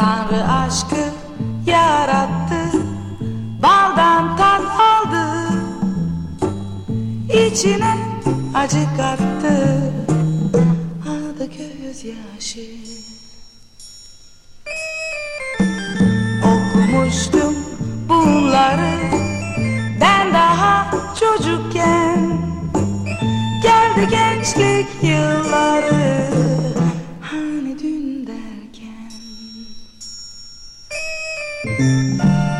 Tanrı aşkı yarattı. Baldan tat aldı. İçine acı kattı. Aldı gözyaşı Okumuştum bunları. Ben daha çocukken. Geldi gençlik yılları.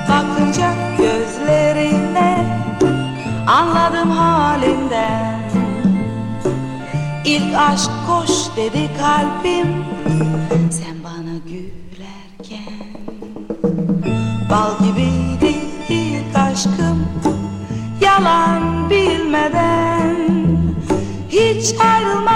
Bakınca gözlerine Anladım halinden. İlk aşk koş dedi kalbim Sen bana gülerken. Bal gibiydi ilk aşkım Yalan bilmeden. Hiç ayrılmazdın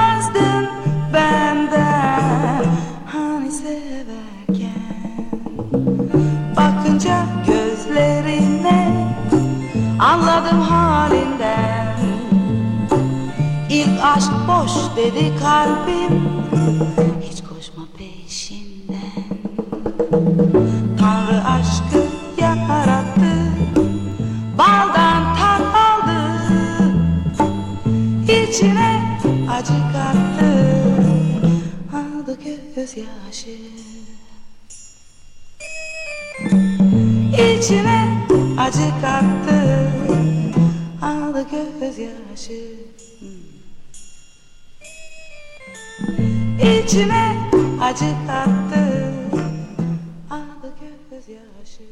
Anladım halinden. İlk aşk boş dedi kalbim. Hiç koşma peşinden. Tanrı aşkı yarattı. Baldan tat aldı. İçine acı kattı. Aldı gözyaşı. İçine acı kattı gözyaşı İçine acı kattı. Aldı gözyaşı